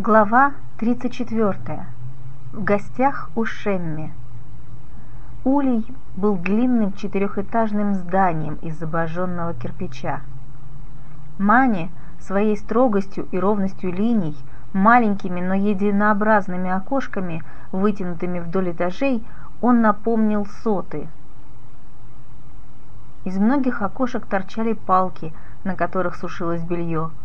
Глава 34. В гостях у Шемми. Улей был длинным четырехэтажным зданием из обожженного кирпича. Мане своей строгостью и ровностью линий, маленькими, но единообразными окошками, вытянутыми вдоль этажей, он напомнил соты. Из многих окошек торчали палки, на которых сушилось белье –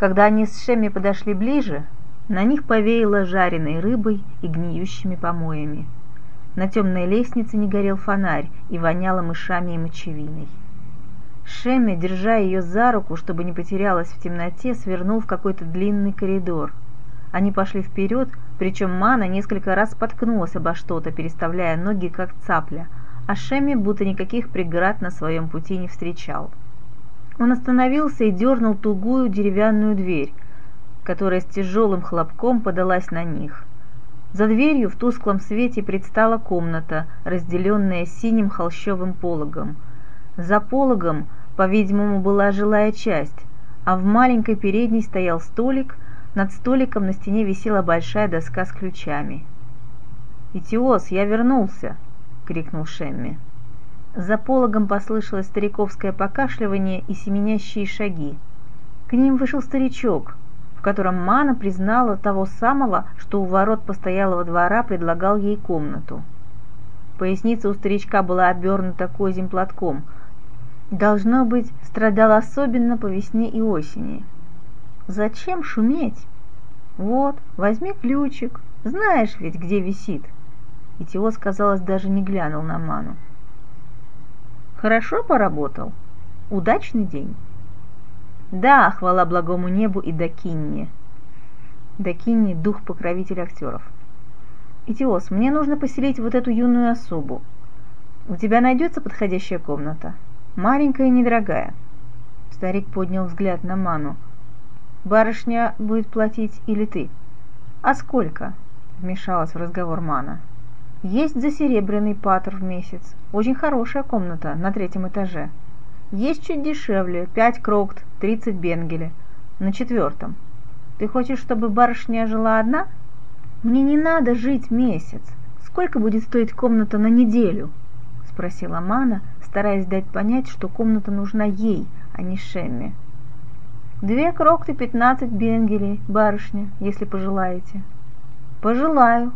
когда они с Шеми подошли ближе, на них повеяло жареной рыбой и гниющими помоями. На темной лестнице не горел фонарь и воняло мышами и мочевиной. Шеми, держа ее за руку, чтобы не потерялась в темноте, свернул в какой-то длинный коридор. Они пошли вперед, причем Мана несколько раз споткнулась обо что-то, переставляя ноги как цапля, а Шеми будто никаких преград на своем пути не встречал. Он остановился и дернул тугую деревянную дверь, которая с тяжелым хлопком подалась на них. За дверью в тусклом свете предстала комната, разделенная синим холщовым пологом. За пологом, по-видимому, была жилая часть, а в маленькой передней стоял столик, над столиком на стене висела большая доска с ключами. «Итиос, я вернулся!» — крикнул Шемми. За пологом послышалось стариковское покашливание и семенящие шаги. К ним вышел старичок, в котором Мана признала того самого, что у ворот постоялого двора предлагал ей комнату. Поясница у старичка была обернута козьим платком. Должно быть, страдал особенно по весне и осени. «Зачем шуметь? Вот, возьми ключик, знаешь ведь, где висит». И Теос, казалось, даже не глянул на Ману. Хорошо поработал? Удачный день? Да, хвала благому небу и Дакинне. Дакинне – дух-покровитель актеров. Итиос, мне нужно поселить вот эту юную особу. У тебя найдется подходящая комната? Маленькая и недорогая. Старик поднял взгляд на Ману. Барышня будет платить или ты? А сколько? Вмешалась в разговор Мана. Есть за серебряный патр в месяц. Очень хорошая комната на третьем этаже. Есть чуть дешевле, 5 крокт, 30 бенгеля. На четвертом. Ты хочешь, чтобы барышня жила одна? Мне не надо жить месяц. Сколько будет стоить комната на неделю? Спросила Мана, стараясь дать понять, что комната нужна ей, а не Шемме. Две крокты, пятнадцать бенгелей, барышня, если пожелаете. Пожелаю,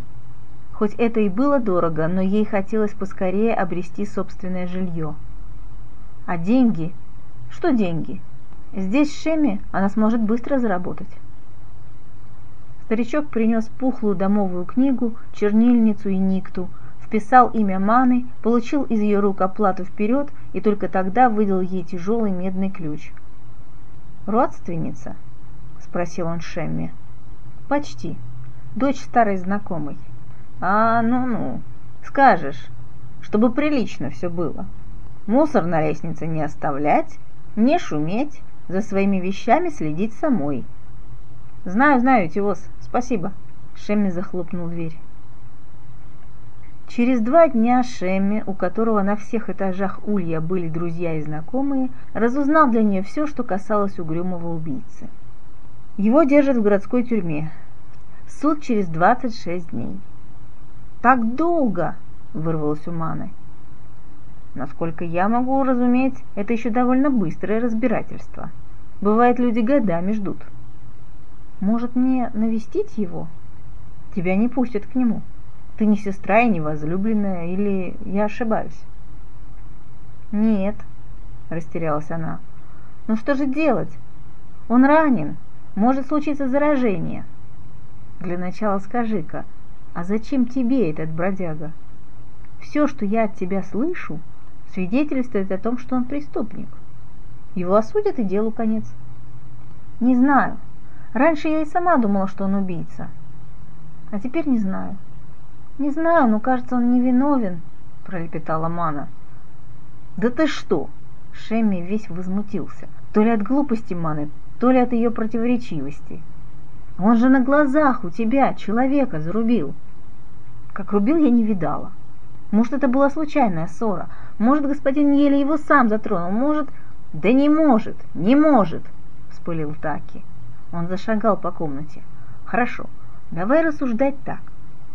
Хоть это и было дорого, но ей хотелось поскорее обрести собственное жилье. А деньги? Что деньги? Здесь, в Шеме, она сможет быстро заработать. Старичок принес пухлую домовую книгу, чернильницу и никту, вписал имя Маны, получил из ее рук оплату вперед и только тогда выдал ей тяжелый медный ключ. «Родственница?» – спросил он Шемме. «Почти. Дочь старой знакомой». А, ну-ну, скажешь, чтобы прилично все было. Мусор на лестнице не оставлять, не шуметь, за своими вещами следить самой. Знаю, знаю, Тиос, спасибо. Шемми захлопнул дверь. Через два дня Шемми, у которого на всех этажах Улья были друзья и знакомые, разузнал для нее все, что касалось угрюмого убийцы. Его держат в городской тюрьме. Суд через 26 дней. Так долго!» – вырвалось у Маны. Насколько я могу разуметь, это еще довольно быстрое разбирательство. Бывает, люди годами ждут. Может, мне навестить его? Тебя не пустят к нему. Ты не сестра и не возлюбленная, или я ошибаюсь? Нет, растерялась она. Ну что же делать? Он ранен, может случиться заражение. Для начала скажи-ка, а зачем тебе этот бродяга? Все, что я от тебя слышу, свидетельствует о том, что он преступник. Его осудят и делу конец. Не знаю. Раньше я и сама думала, что он убийца. А теперь не знаю. Не знаю, но кажется, он невиновен, пролепетала Мана. Да ты что? Шемми весь возмутился. То ли от глупости Маны, то ли от ее противоречивости. Он же на глазах у тебя человека зарубил. Как рубил, я не видала. Может, это была случайная ссора. Может, господин еле его сам затронул. Может... Да не может, не может, вспылил Таки. Он зашагал по комнате. Хорошо, давай рассуждать так.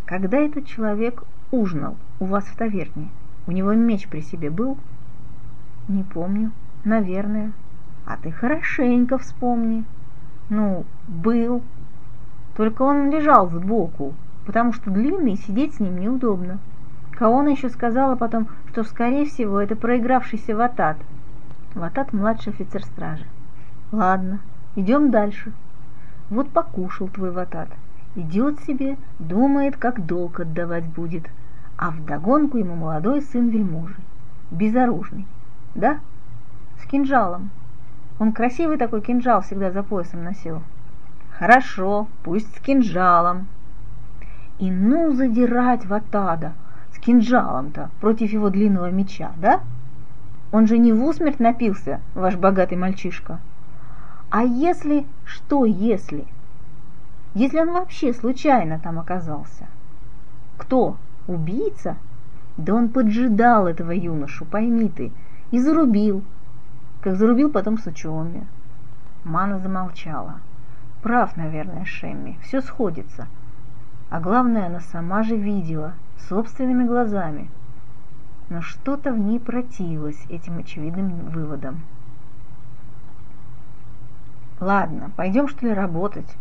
Когда этот человек ужинал у вас в таверне, у него меч при себе был? Не помню. Наверное. А ты хорошенько вспомни. Ну, был. Только он лежал сбоку, потому что длинный, сидеть с ним неудобно. Каона еще сказала потом, что, скорее всего, это проигравшийся Ватат. Ватат – младший офицер стражи. Ладно, идем дальше. Вот покушал твой Ватат. Идет себе, думает, как долг отдавать будет. А вдогонку ему молодой сын вельможи, безоружный. Да? С кинжалом. Он красивый такой кинжал всегда за поясом носил. Хорошо, пусть с кинжалом. И ну задирать Ватада – кинжалом-то против его длинного меча, да? Он же не в усмерть напился, ваш богатый мальчишка. А если... Что если? Если он вообще случайно там оказался? Кто? Убийца? Да он поджидал этого юношу, пойми ты, и зарубил. Как зарубил потом с учеными. Мана замолчала. Прав, наверное, Шемми, все сходится. А главное, она сама же видела, собственными глазами. Но что-то в ней противилось этим очевидным выводам. «Ладно, пойдем что ли работать?»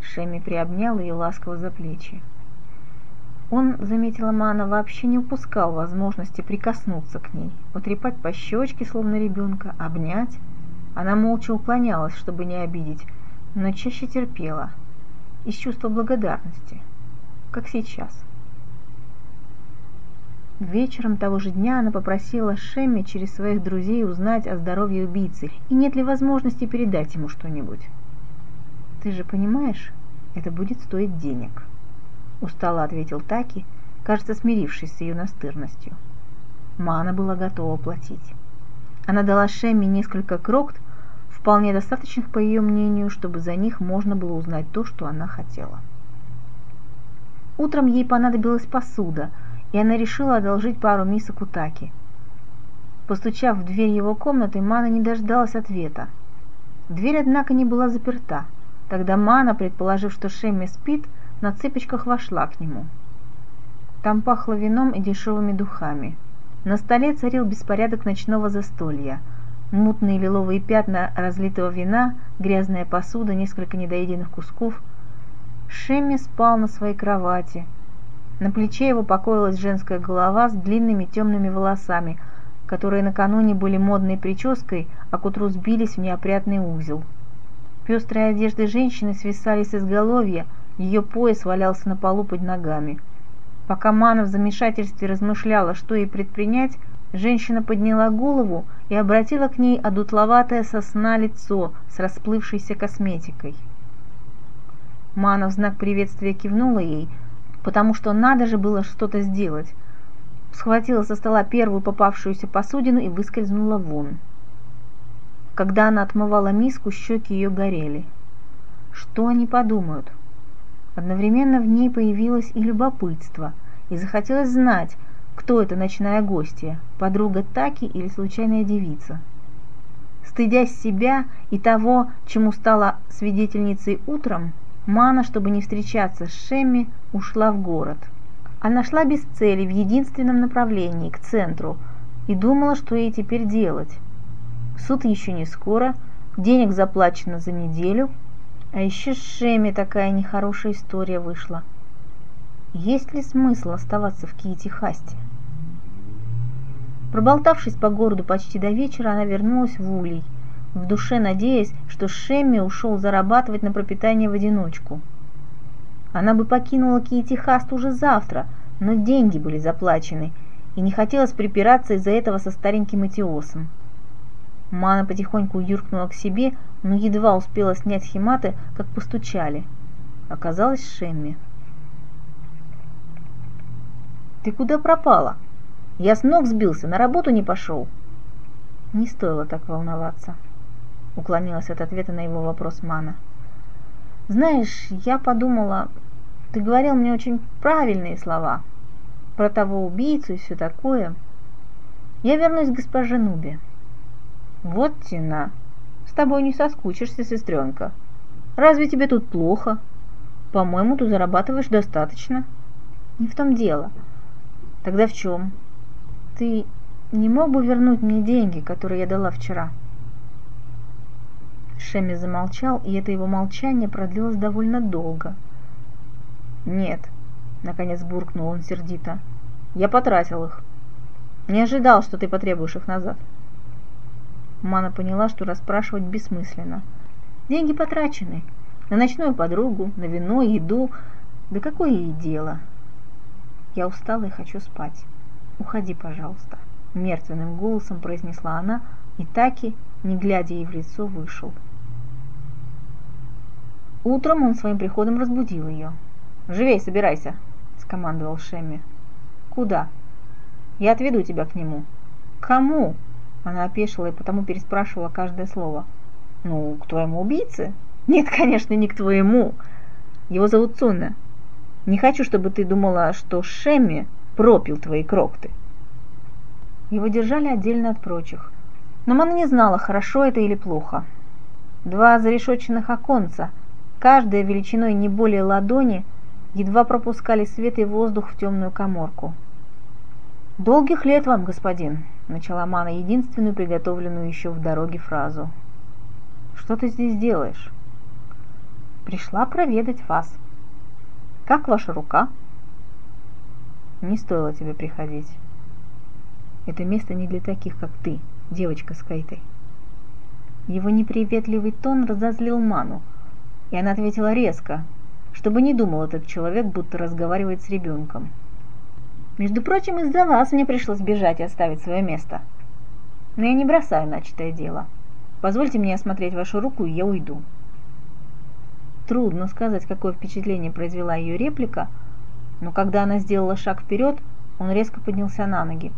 Шеми приобнял ее ласково за плечи. Он, заметила Мана, вообще не упускал возможности прикоснуться к ней, потрепать по щечке, словно ребенка, обнять. Она молча уклонялась, чтобы не обидеть, но чаще терпела, из чувства благодарности, как сейчас. Вечером того же дня она попросила Шемми через своих друзей узнать о здоровье убийцы и нет ли возможности передать ему что-нибудь. «Ты же понимаешь, это будет стоить денег», — устало ответил Таки, кажется, смирившись с ее настырностью. Мана была готова платить. Она дала Шемми несколько крокт, вполне достаточных, по ее мнению, чтобы за них можно было узнать то, что она хотела. Утром ей понадобилась посуда — и она решила одолжить пару мисок у Таки. Постучав в дверь его комнаты, Мана не дождалась ответа. Дверь, однако, не была заперта. Тогда Мана, предположив, что Шемми спит, на цыпочках вошла к нему. Там пахло вином и дешевыми духами. На столе царил беспорядок ночного застолья. Мутные лиловые пятна разлитого вина, грязная посуда, несколько недоеденных кусков. Шемми спал на своей кровати – на плече его покоилась женская голова с длинными темными волосами, которые накануне были модной прической, а к утру сбились в неопрятный узел. Пестрые одежды женщины свисали с изголовья, ее пояс валялся на полу под ногами. Пока Мана в замешательстве размышляла, что ей предпринять, женщина подняла голову и обратила к ней одутловатое сосна лицо с расплывшейся косметикой. Мана в знак приветствия кивнула ей, потому что надо же было что-то сделать. Схватила со стола первую попавшуюся посудину и выскользнула вон. Когда она отмывала миску, щеки ее горели. Что они подумают? Одновременно в ней появилось и любопытство, и захотелось знать, кто эта ночная гостья, подруга Таки или случайная девица. Стыдясь себя и того, чему стала свидетельницей утром, Мана, чтобы не встречаться с Шемми, ушла в город. Она шла без цели, в единственном направлении, к центру, и думала, что ей теперь делать. Суд еще не скоро, денег заплачено за неделю, а еще с Шемми такая нехорошая история вышла. Есть ли смысл оставаться в Киете-Хасте? Проболтавшись по городу почти до вечера, она вернулась в Улей – в душе надеясь, что Шемми ушел зарабатывать на пропитание в одиночку. Она бы покинула Киетихаст уже завтра, но деньги были заплачены, и не хотелось припираться из-за этого со стареньким Этиосом. Мана потихоньку юркнула к себе, но едва успела снять химаты, как постучали. Оказалось Шемми. «Ты куда пропала? Я с ног сбился, на работу не пошел». Не стоило так волноваться уклонилась от ответа на его вопрос Мана. «Знаешь, я подумала, ты говорил мне очень правильные слова про того убийцу и все такое. Я вернусь к госпоже Нубе». «Вот тена, с тобой не соскучишься, сестренка. Разве тебе тут плохо? По-моему, ты зарабатываешь достаточно. Не в том дело. Тогда в чем? Ты не мог бы вернуть мне деньги, которые я дала вчера?» Шеми замолчал, и это его молчание продлилось довольно долго. «Нет», — наконец буркнул он сердито, — «я потратил их. Не ожидал, что ты потребуешь их назад». Мана поняла, что расспрашивать бессмысленно. Деньги потрачены. На ночную подругу, на вино, еду. Да какое ей дело? Я устала и хочу спать. Уходи, пожалуйста. Мертвенным голосом произнесла она, и Таки, не глядя ей в лицо, вышел. Утром он своим приходом разбудил ее. «Живей, собирайся!» – скомандовал Шемми. «Куда?» «Я отведу тебя к нему». «Кому?» Она опешила и потому переспрашивала каждое слово. «Ну, к твоему убийце?» «Нет, конечно, не к твоему. Его зовут Цуна. Не хочу, чтобы ты думала, что Шемми пропил твои крокты». Его держали отдельно от прочих. Но Мана не знала, хорошо это или плохо. Два зарешоченных оконца, каждая величиной не более ладони, едва пропускали свет и воздух в темную коморку. «Долгих лет вам, господин!» — начала Мана единственную приготовленную еще в дороге фразу. «Что ты здесь делаешь?» «Пришла проведать вас. Как ваша рука?» «Не стоило тебе приходить. Это место не для таких, как ты, девочка с Кейтой». Его неприветливый тон разозлил Ману, и она ответила резко, чтобы не думал этот человек, будто разговаривает с ребенком. Между прочим, из-за вас мне пришлось бежать и оставить свое место. Но я не бросаю начатое дело. Позвольте мне осмотреть вашу руку, и я уйду. Трудно сказать, какое впечатление произвела ее реплика, но когда она сделала шаг вперед, он резко поднялся на ноги.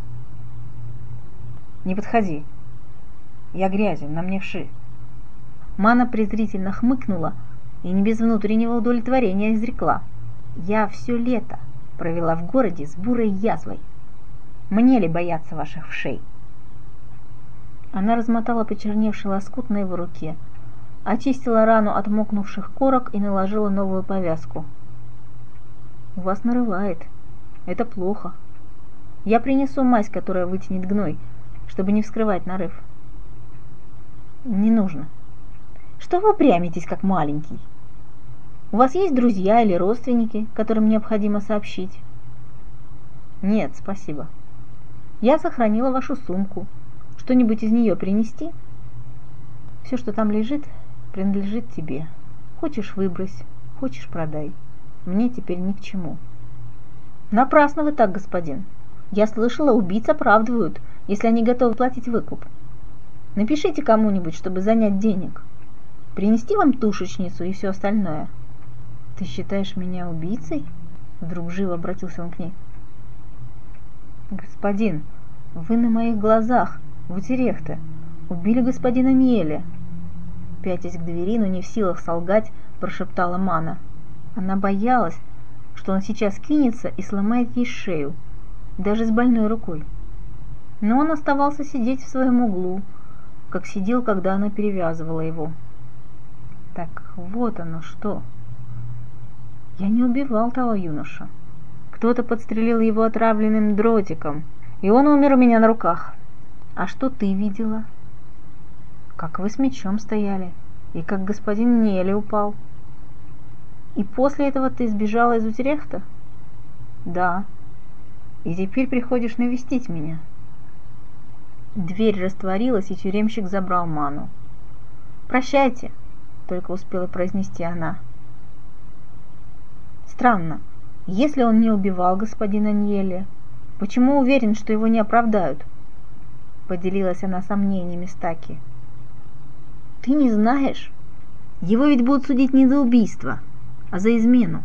«Не подходи. Я грязен, на мне вши». Мана презрительно хмыкнула и не без внутреннего удовлетворения изрекла. «Я все лето провела в городе с бурой язвой. Мне ли бояться ваших вшей?» Она размотала почерневший лоскут на его руке, очистила рану от мокнувших корок и наложила новую повязку. «У вас нарывает. Это плохо. Я принесу мазь, которая вытянет гной, чтобы не вскрывать нарыв». «Не нужно. Что вы прямитесь, как маленький?» У вас есть друзья или родственники, которым необходимо сообщить? Нет, спасибо. Я сохранила вашу сумку. Что-нибудь из нее принести? Все, что там лежит, принадлежит тебе. Хочешь выбрось, хочешь продай. Мне теперь ни к чему. Напрасно вы так, господин. Я слышала, убийц оправдывают, если они готовы платить выкуп. Напишите кому-нибудь, чтобы занять денег. Принести вам тушечницу и все остальное – «Ты считаешь меня убийцей?» Вдруг живо обратился он к ней. «Господин, вы на моих глазах, в Утерехте, убили господина Ниеля!» Пятясь к двери, но не в силах солгать, прошептала Мана. Она боялась, что он сейчас кинется и сломает ей шею, даже с больной рукой. Но он оставался сидеть в своем углу, как сидел, когда она перевязывала его. Вот оно что. Я не убивал того юноша. Кто-то подстрелил его отравленным дротиком, и он умер у меня на руках. А что ты видела? Как вы с мечом стояли, и как господин Нели упал. И после этого ты сбежала из Утерехта? Да. И теперь приходишь навестить меня. Дверь растворилась, и тюремщик забрал ману. «Прощайте», — только успела произнести она. Странно, если он не убивал господина Ньеля, почему уверен, что его не оправдают? Поделилась она сомнениями с Таки. Ты не знаешь? Его ведь будут судить не за убийство, а за измену.